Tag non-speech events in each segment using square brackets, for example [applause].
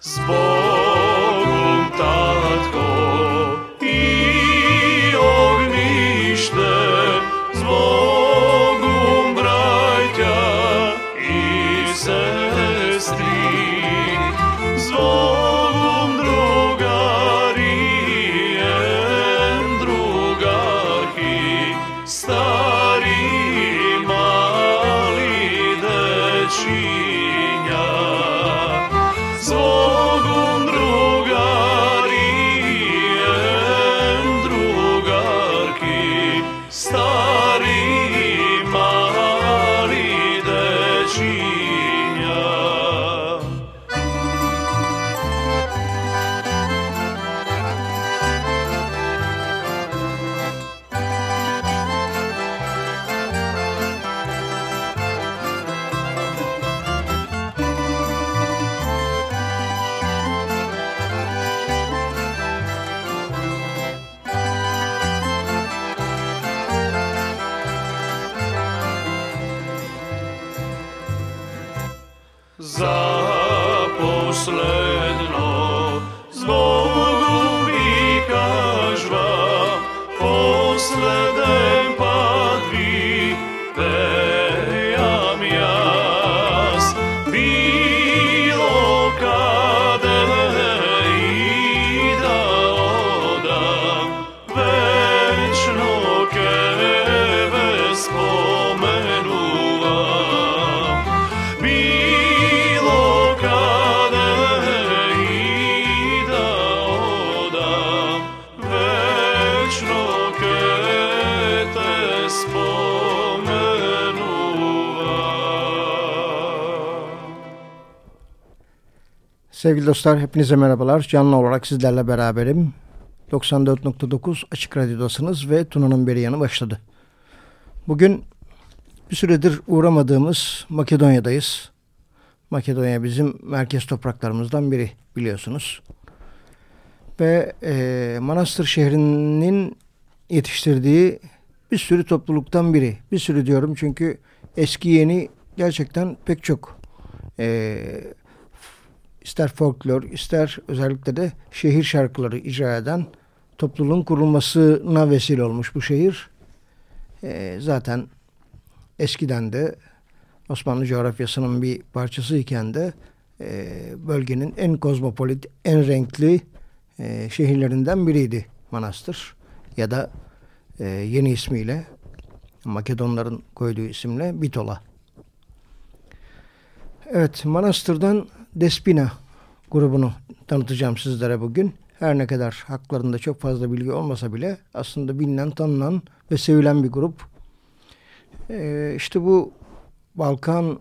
Sport. Sevgili dostlar hepinize merhabalar. Canlı olarak sizlerle beraberim. 94.9 Açık Radyo'dasınız ve Tuna'nın beri yanı başladı. Bugün bir süredir uğramadığımız Makedonya'dayız. Makedonya bizim merkez topraklarımızdan biri biliyorsunuz. Ve e, Manastır şehrinin yetiştirdiği bir sürü topluluktan biri. Bir sürü diyorum çünkü eski yeni gerçekten pek çok e, ister folklor ister özellikle de şehir şarkıları icra eden topluluğun kurulmasına vesile olmuş bu şehir. E, zaten eskiden de Osmanlı coğrafyasının bir parçası iken de e, bölgenin en kozmopolit, en renkli e, şehirlerinden biriydi Manastır. Ya da e, yeni ismiyle Makedonların koyduğu isimle Bitola. Evet, Manastır'dan Despina grubunu tanıtacağım sizlere bugün. Her ne kadar haklarında çok fazla bilgi olmasa bile aslında bilinen, tanınan ve sevilen bir grup. Ee, işte bu Balkan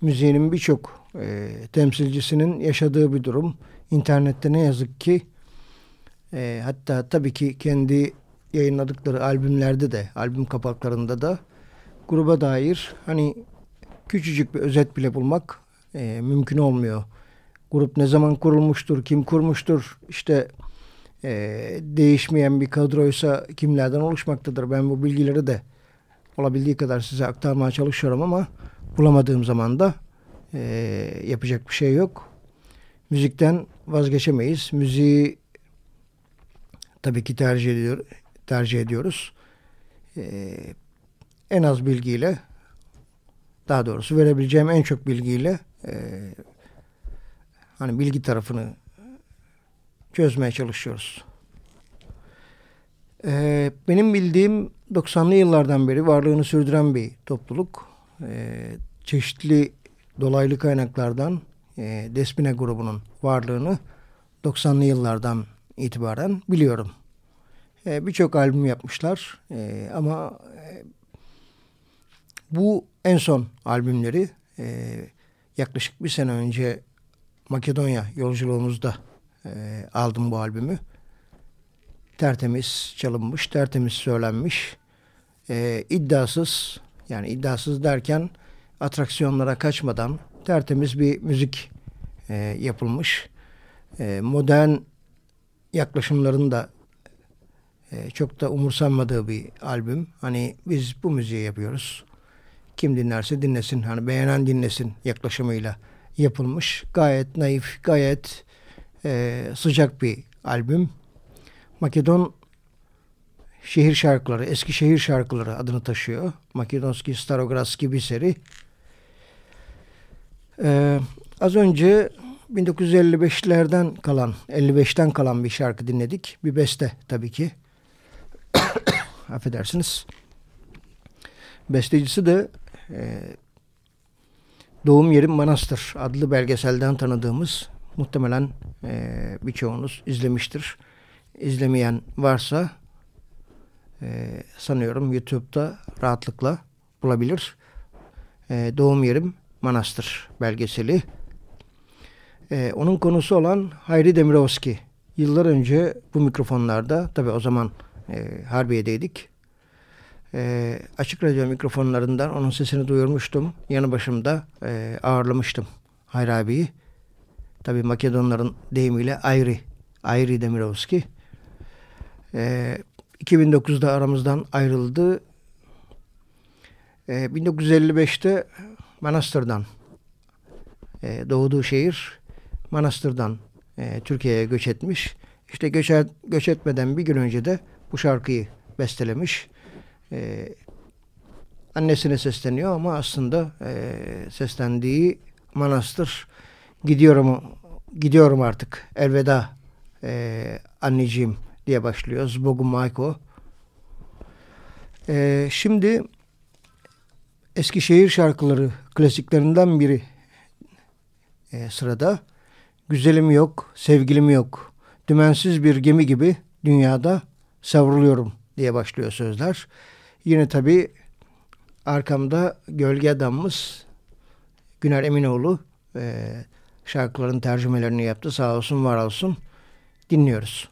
müziğinin birçok e, temsilcisinin yaşadığı bir durum. İnternette ne yazık ki e, hatta tabii ki kendi yayınladıkları albümlerde de, albüm kapaklarında da gruba dair hani küçücük bir özet bile bulmak e, mümkün olmuyor. Grup ne zaman kurulmuştur, kim kurmuştur, işte e, değişmeyen bir kadroysa kimlerden oluşmaktadır. Ben bu bilgileri de olabildiği kadar size aktarmaya çalışıyorum ama bulamadığım zaman da e, yapacak bir şey yok. Müzikten vazgeçemeyiz. Müziği tabii ki tercih ediyor, tercih ediyoruz. E, en az bilgiyle daha doğrusu verebileceğim en çok bilgiyle e, hani bilgi tarafını çözmeye çalışıyoruz. E, benim bildiğim 90'lı yıllardan beri varlığını sürdüren bir topluluk. E, çeşitli dolaylı kaynaklardan e, Despina grubunun varlığını 90'lı yıllardan itibaren biliyorum. E, Birçok albüm yapmışlar e, ama e, bu en son albümleri e, yaklaşık bir sene önce Makedonya yolculuğumuzda e, aldım bu albümü. Tertemiz çalınmış, tertemiz söylenmiş. E, iddiasız, yani iddiasız derken atraksiyonlara kaçmadan tertemiz bir müzik e, yapılmış. E, modern yaklaşımların da e, çok da umursanmadığı bir albüm. Hani biz bu müziği yapıyoruz kim dinlerse dinlesin. Hani beğenen dinlesin yaklaşımıyla yapılmış. Gayet naif, gayet e, sıcak bir albüm. Makedon şehir şarkıları, eski şehir şarkıları adını taşıyor. Makedonski Starograski bir seri. Ee, az önce 1955'lerden kalan, 55'ten kalan bir şarkı dinledik. Bir beste tabii ki. [coughs] Affedersiniz. Bestecisi de e, Doğum Yerim Manastır adlı belgeselden tanıdığımız muhtemelen e, birçoğunuz izlemiştir. İzlemeyen varsa e, sanıyorum YouTube'da rahatlıkla bulabilir. E, Doğum Yerim Manastır belgeseli. E, onun konusu olan Hayri Demirovski. Yıllar önce bu mikrofonlarda, tabi o zaman e, Harbiye'deydik e, açık radyo mikrofonlarından onun sesini duyurmuştum. Yanı başımda e, ağırlamıştım Hayri abiyi. Tabi Makedonların deyimiyle Ayri, Ayri Demirovski. E, 2009'da aramızdan ayrıldı. E, 1955'te Manastır'dan e, doğduğu şehir Manastır'dan e, Türkiye'ye göç etmiş. İşte göç, göç etmeden bir gün önce de bu şarkıyı bestelemiş e, annesine sesleniyor ama aslında e, seslendiği manastır gidiyorum gidiyorum artık elveda e, anneciğim diye başlıyor Zbogu Maiko. E, şimdi Eskişehir şarkıları klasiklerinden biri e, sırada. Güzelim yok, sevgilim yok. Dümensiz bir gemi gibi dünyada savruluyorum diye başlıyor sözler. Yine tabii arkamda gölge adamımız Güner Eminoğlu e, şarkıların tercümelerini yaptı. Sağ olsun var olsun. Dinliyoruz.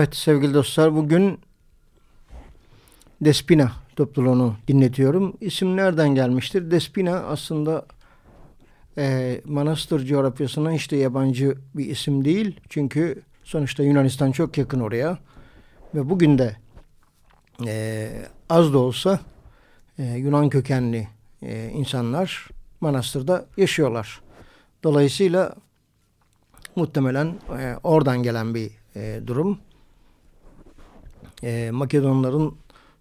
Evet sevgili dostlar bugün Despina topluluğunu dinletiyorum. İsim nereden gelmiştir? Despina aslında e, Manastır coğrafyasına hiç de yabancı bir isim değil. Çünkü sonuçta Yunanistan çok yakın oraya. Ve bugün de e, az da olsa e, Yunan kökenli e, insanlar manastırda yaşıyorlar. Dolayısıyla muhtemelen e, oradan gelen bir e, durum. E, Makedonların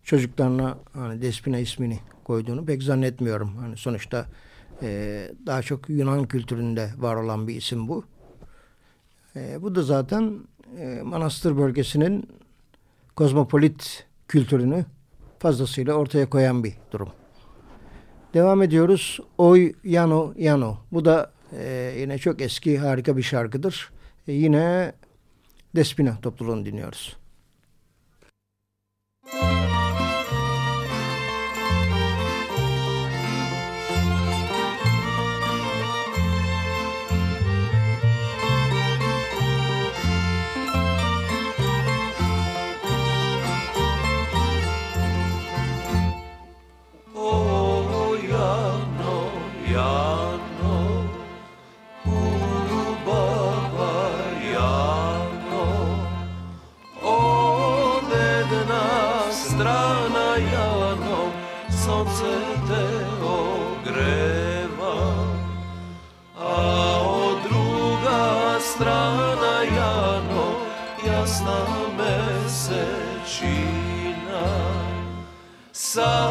çocuklarına hani Despina ismini koyduğunu pek zannetmiyorum. Hani sonuçta e, daha çok Yunan kültüründe var olan bir isim bu. E, bu da zaten e, Manastır bölgesinin kozmopolit kültürünü fazlasıyla ortaya koyan bir durum. Devam ediyoruz. Oy Yano Yano. Bu da e, yine çok eski harika bir şarkıdır. E, yine Despina topluluğunu dinliyoruz. srce te ogreva, a od druga strana jano, jasna mesečina. Sa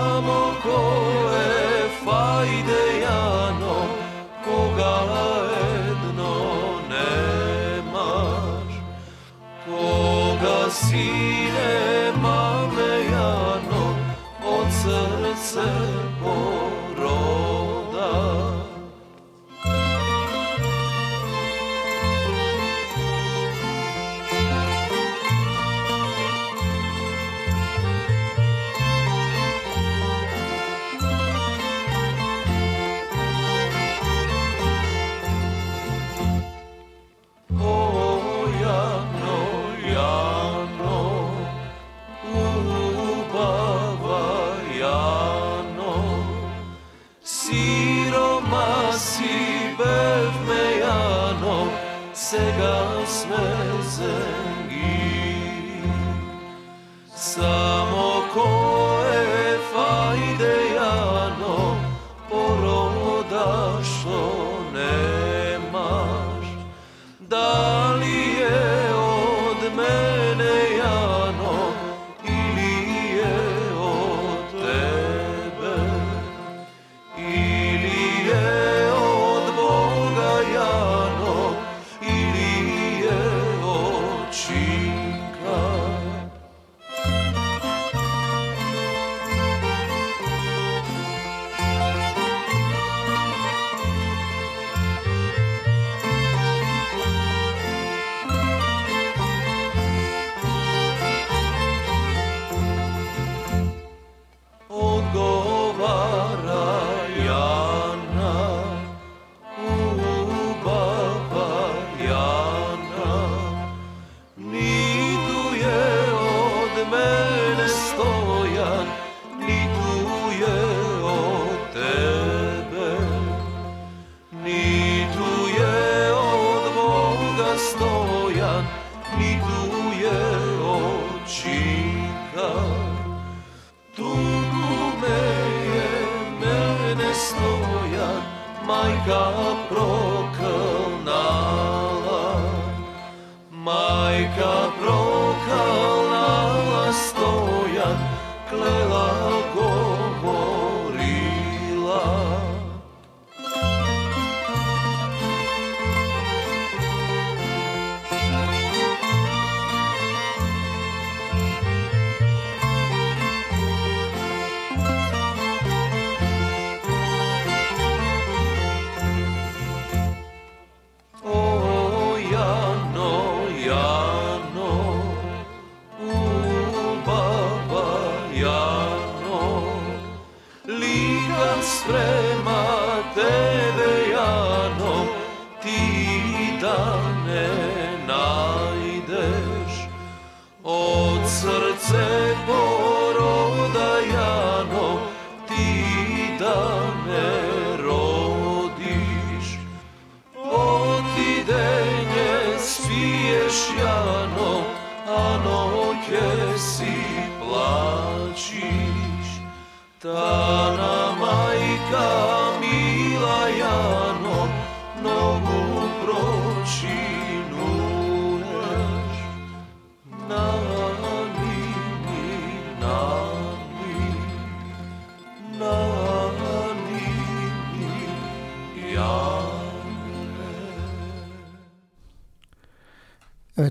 spre.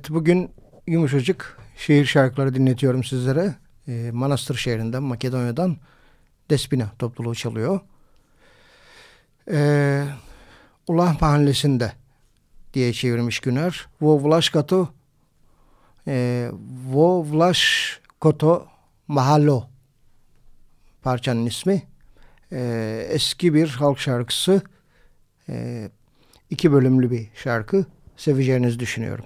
Bugün yumuşacık şehir şarkıları dinletiyorum sizlere. Ee, Manastır şehrinden, Makedonya'dan Despina topluluğu çalıyor. Ee, Ulah Mahallesi'nde diye çevirmiş Güner. Vovlaşkato e, Vovlaşkoto Mahalo parçanın ismi. Ee, eski bir halk şarkısı. Ee, iki bölümlü bir şarkı. Seveceğinizi düşünüyorum.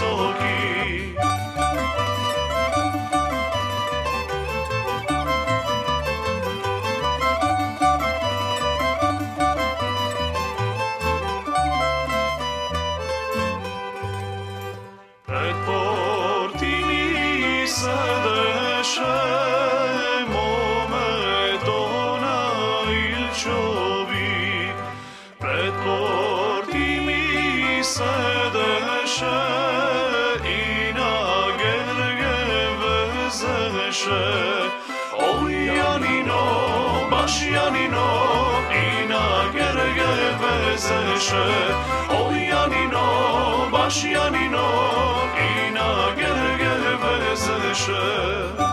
Janino, dugia sreće O Janino, baš Janino I na gerger vezeše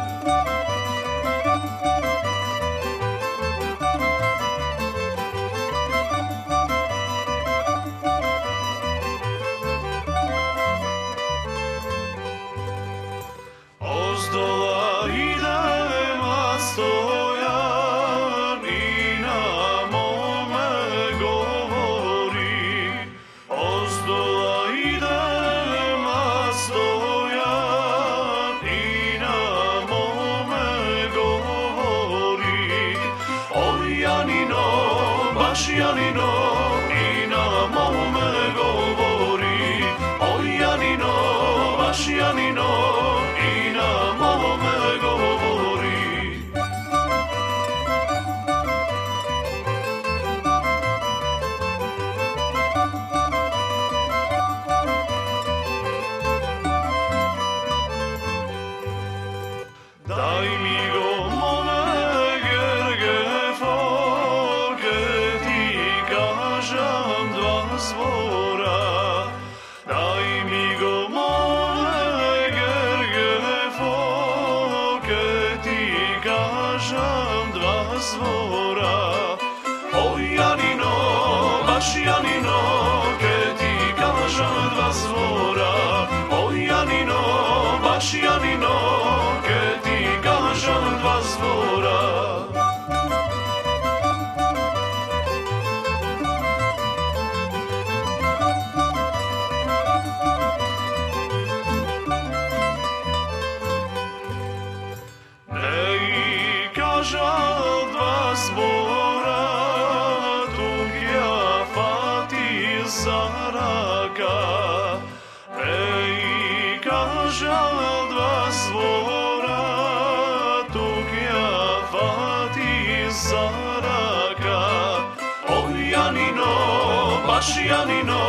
Ashyanino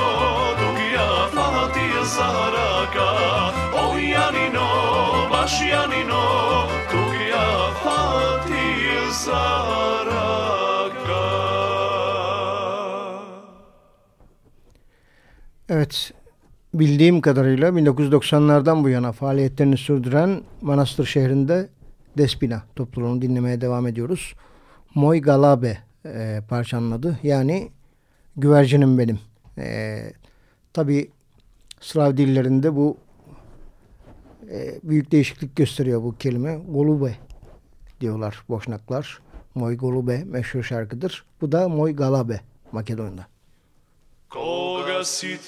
Dugia Fatia Zaharaka Oyanino Bashianino Dugia Fatia Zaharaka Evet, bildiğim kadarıyla 1990'lardan bu yana faaliyetlerini sürdüren Manastır şehrinde Despina topluluğunu dinlemeye devam ediyoruz. Moy Galabe e, parçanın adı. Yani güvercinim benim. E, tabii Slav dillerinde bu e, büyük değişiklik gösteriyor bu kelime. Golube diyorlar boşnaklar. Moy Golube meşhur şarkıdır. Bu da Moy Galabe Makedon'da. Koga si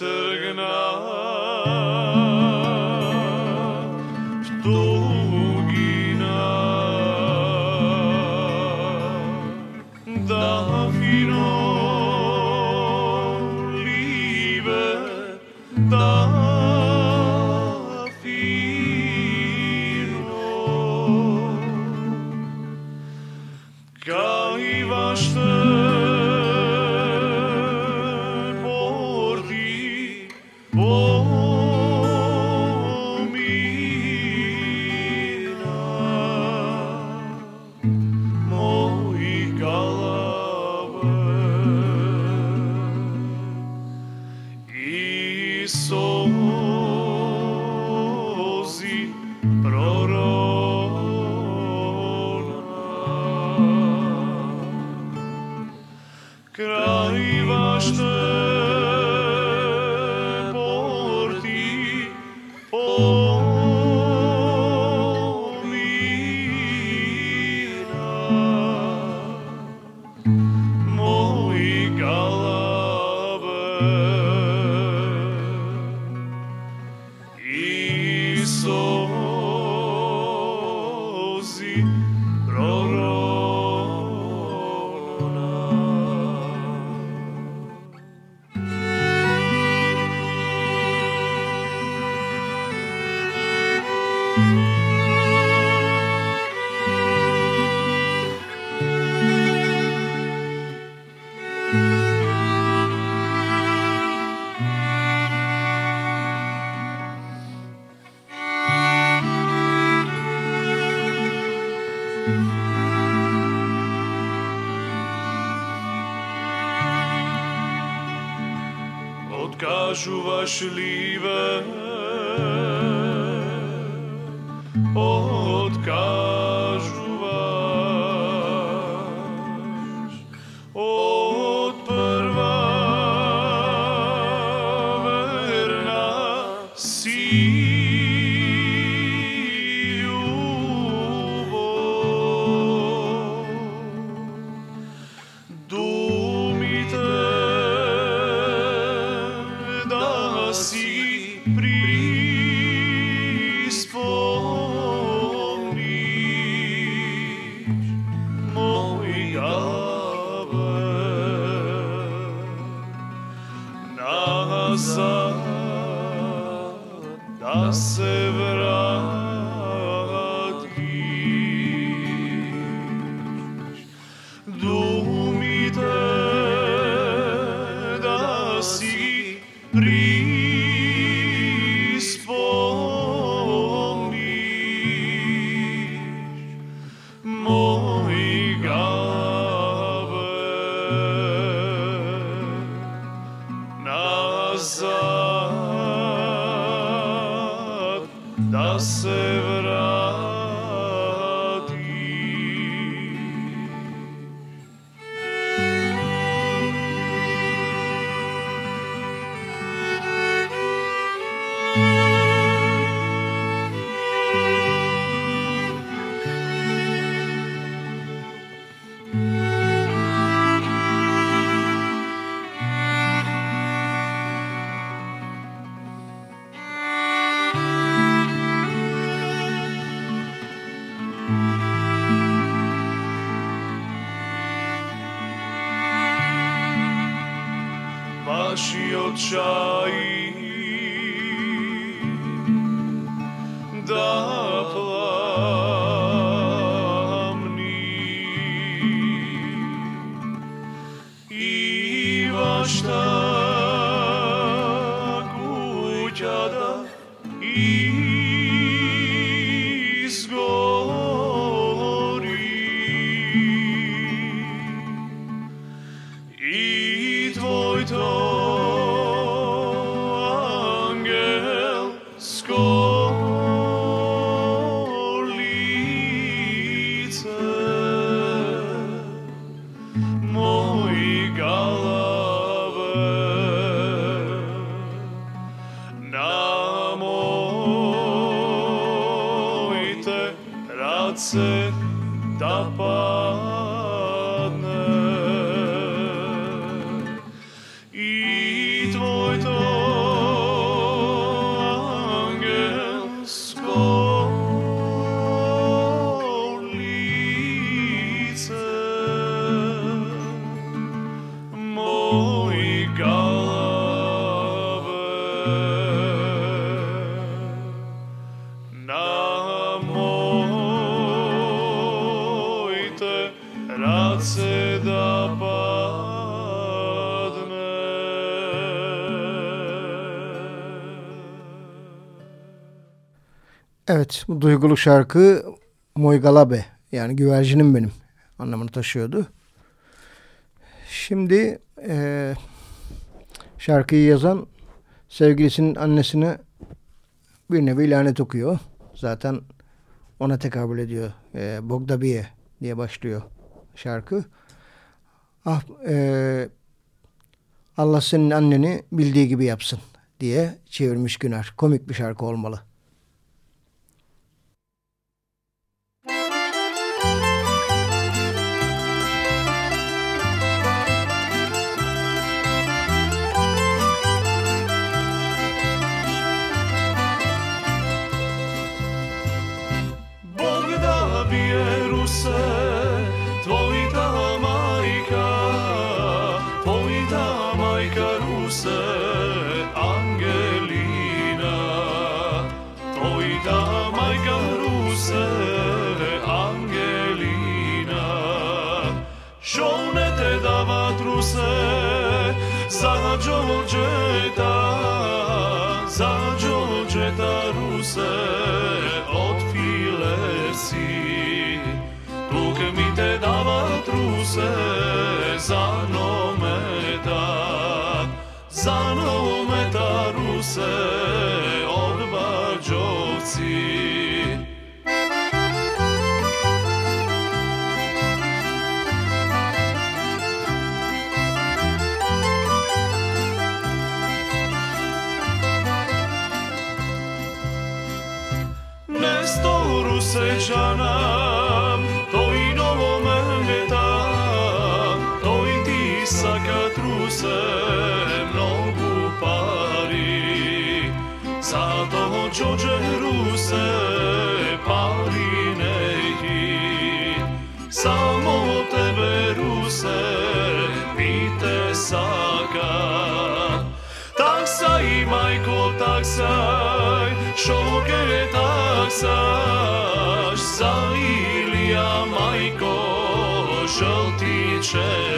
soul. partially. shall Evet bu duygulu şarkı Moygalabe yani güvercinim benim anlamını taşıyordu. Şimdi eee, şarkıyı yazan sevgilisinin annesine bir nevi lanet okuyor. Zaten ona tekabül ediyor. Eee Bogdabiye diye başlıyor şarkı. Ah, eee, Allah senin anneni bildiği gibi yapsın diye çevirmiş Güner. Komik bir şarkı olmalı. se zanometar, zanometaru se odbađovci. Nestoru sećana sakatruse, mnogu pari. Zato čoče ruse, pari neki, samo tebe ruse, pite sakat. Taksaj, majko, taksaj, šoke taksaš, za Ilija, majko, žlti čeli.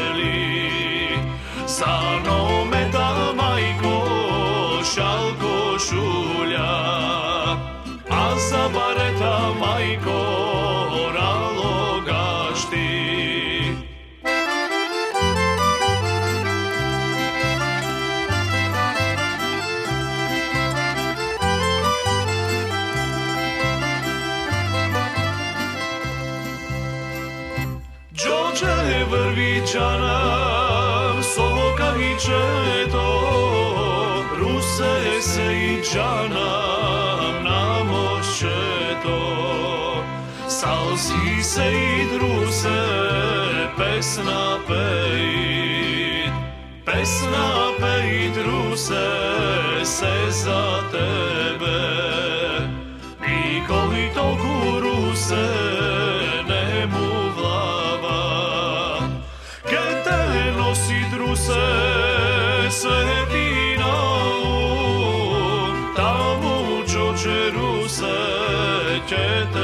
Sa nometa, majko, šalko šulja, a za bareta, majko, oralo gašti. Đorđe vrvičana, Sejdruse pes na pesna pes Pesna pej ruse, se za tebe. Nikoli toku se nemu vlava. Ke te nosit se sveti na tamu čo čeruse, tete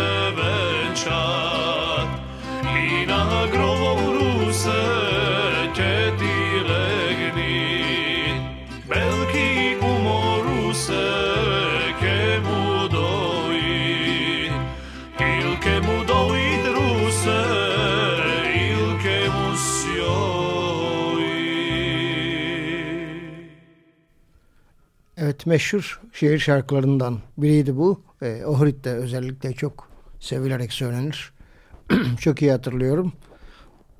Evet meşhur şehir şarkılarından biriydi bu. E, Ohrid'de özellikle çok sevilerek söylenir. [clears throat] çok iyi hatırlıyorum.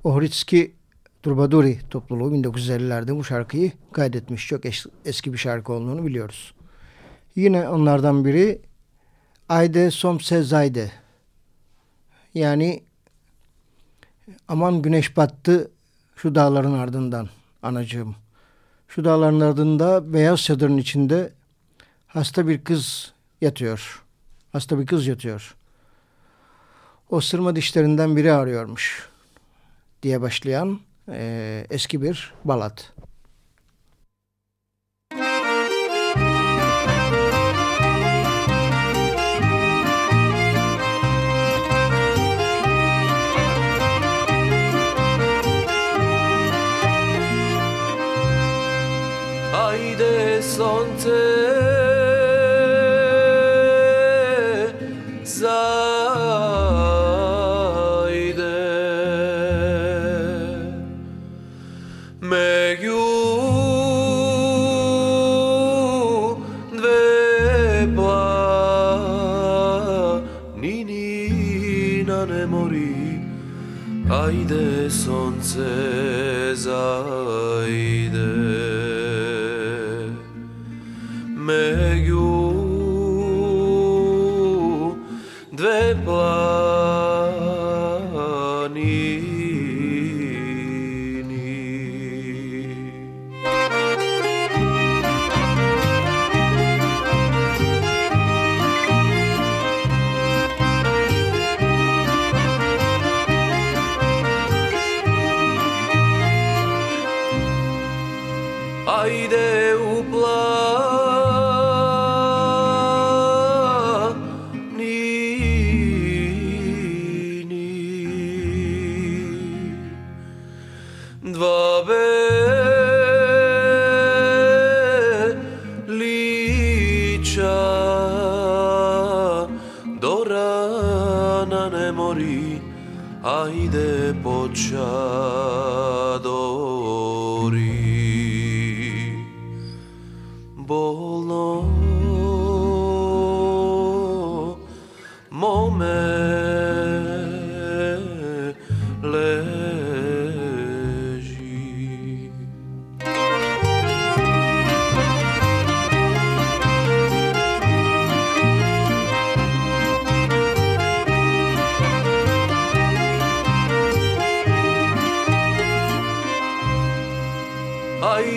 Ohridski Trubaduri topluluğu 1950'lerde bu şarkıyı kaydetmiş. Çok es- eski bir şarkı olduğunu biliyoruz. Yine onlardan biri Ayde Somse Zayde. Yani aman güneş battı şu dağların ardından anacığım. Şu dağların ardında beyaz çadırın içinde hasta bir kız yatıyor. Hasta bir kız yatıyor. O sırma dişlerinden biri ağrıyormuş diye başlayan e, eski bir balat. ne mori Ajde sonce zaj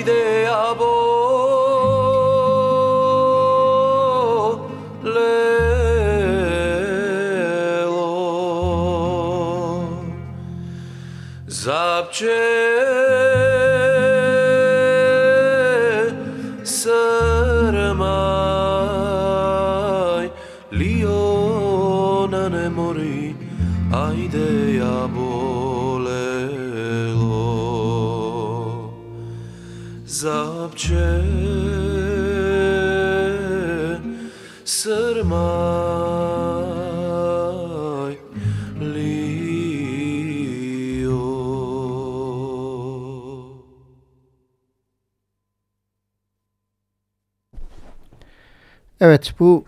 idea, bo Evet bu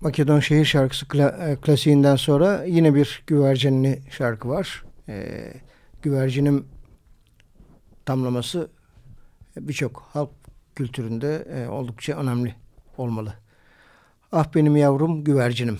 Makedon şehir şarkısı kla klasiğinden sonra yine bir güvercinli şarkı var. Ee, güvercinim tamlaması birçok halk kültüründe e, oldukça önemli olmalı. Ah benim yavrum güvercinim.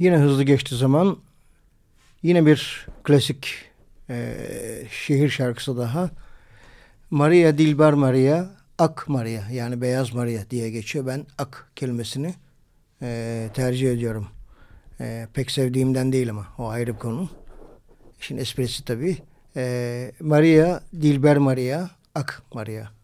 Yine hızlı geçti zaman. Yine bir klasik e, şehir şarkısı daha. Maria Dilber Maria, Ak Maria yani Beyaz Maria diye geçiyor. Ben Ak kelimesini e, tercih ediyorum. E, pek sevdiğimden değil ama o ayrı bir konu. İşin esprisi tabii. E, Maria, Dilber Maria, Ak Maria.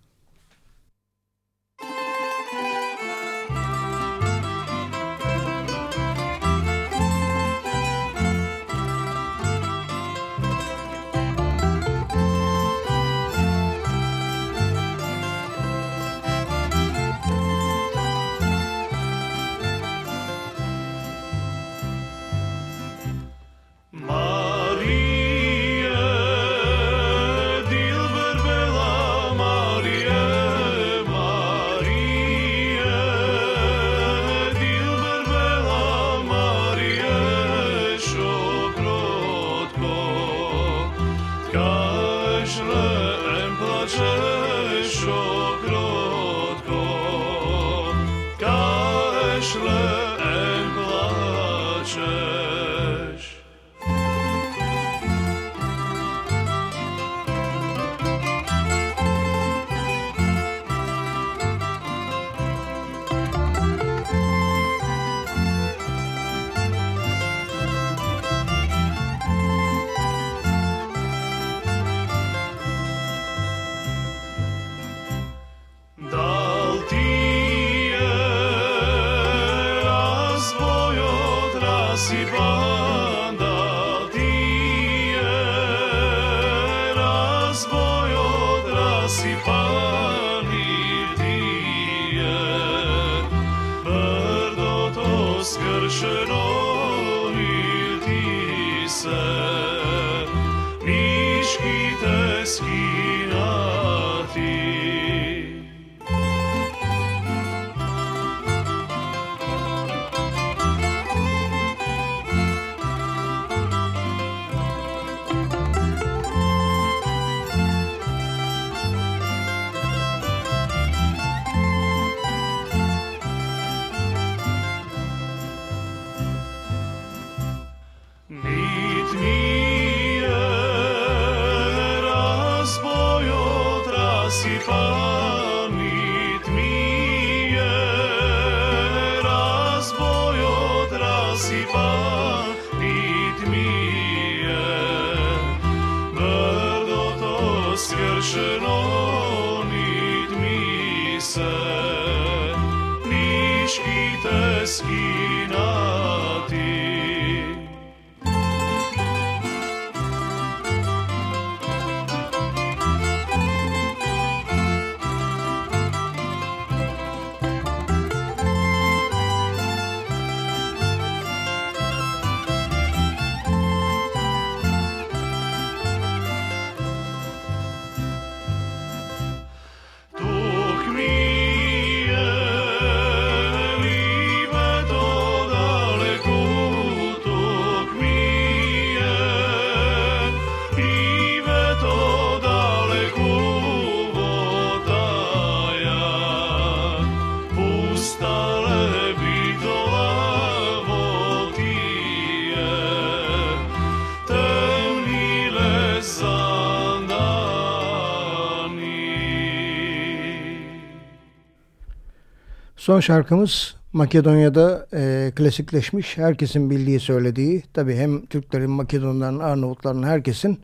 Son şarkımız Makedonya'da e, klasikleşmiş, herkesin bildiği söylediği, tabi hem Türklerin, Makedonların, Arnavutların, herkesin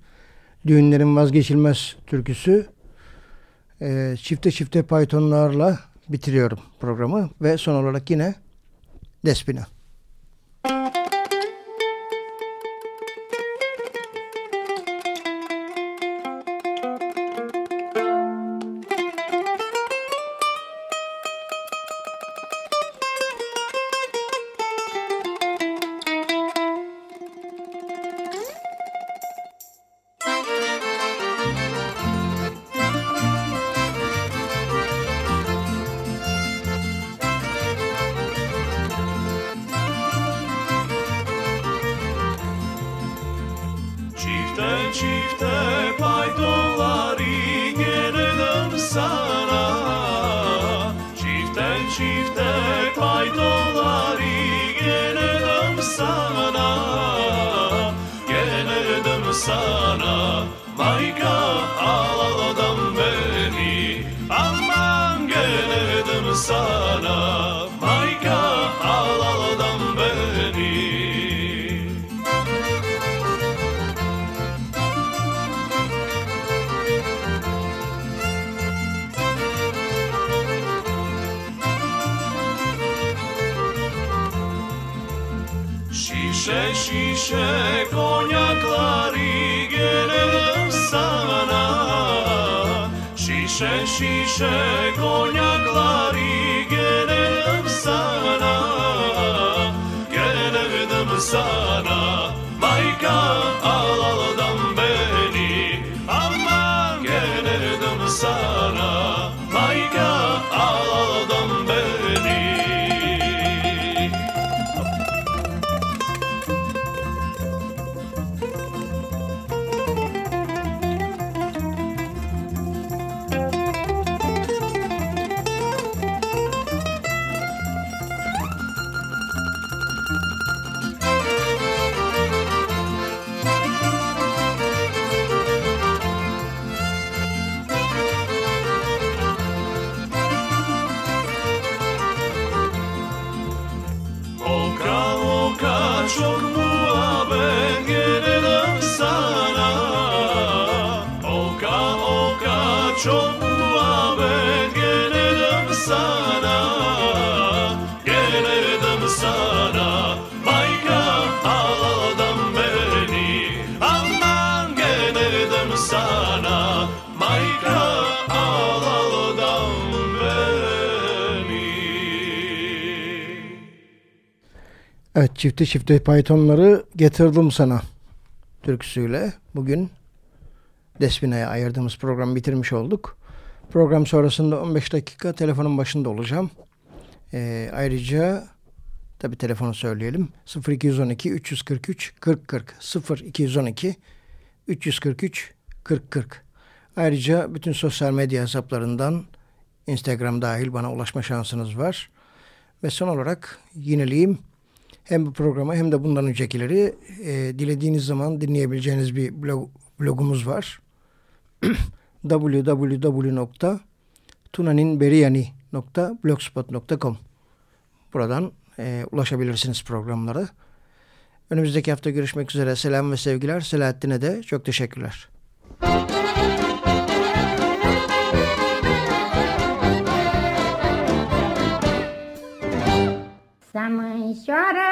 düğünlerin vazgeçilmez türküsü. E, çifte çifte paytonlarla bitiriyorum programı ve son olarak yine Despina. Çifte çifte paytonları getirdim sana türküsüyle. Bugün Despina'ya ayırdığımız programı bitirmiş olduk. Program sonrasında 15 dakika telefonun başında olacağım. Ee, ayrıca tabi telefonu söyleyelim. 0212 343 40 40 0212 343 40 40 Ayrıca bütün sosyal medya hesaplarından Instagram dahil bana ulaşma şansınız var. Ve son olarak yineleyeyim. Hem bu programı hem de bundan öncekileri e, dilediğiniz zaman dinleyebileceğiniz bir blog, blogumuz var. [clears throat] www.tunaninberiyani.blogspot.com Buradan e, ulaşabilirsiniz programlara. Önümüzdeki hafta görüşmek üzere. Selam ve sevgiler. Selahattin'e de çok teşekkürler. Mărgeină,